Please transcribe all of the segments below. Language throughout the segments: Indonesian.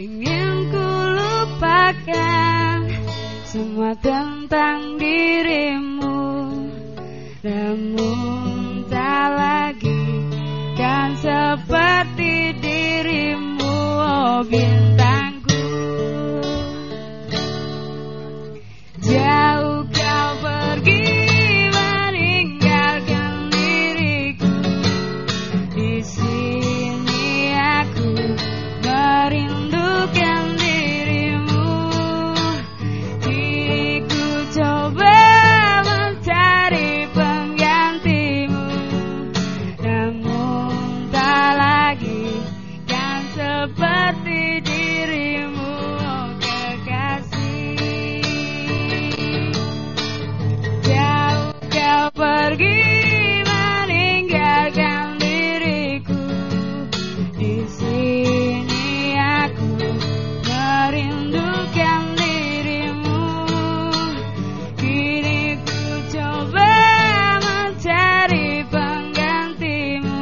Ingin ku lupakan semua tentang dirimu. Namun tak lagi kan seperti dirimu. Oh bintangku di sini aku merindukan dirimu. Kini ku coba mencari penggantimu.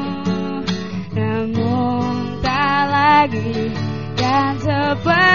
Namun tak lagi kan seperti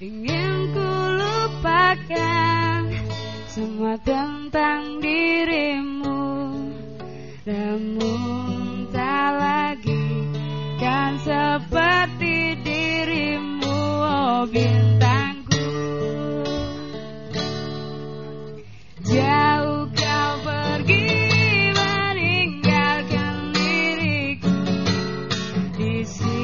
Ingin ku lupakan semua tentang dirimu. Namun tak lagi kan seperti dirimu. Oh bintangku. Jauh kau pergi meninggalkan diriku. Di sini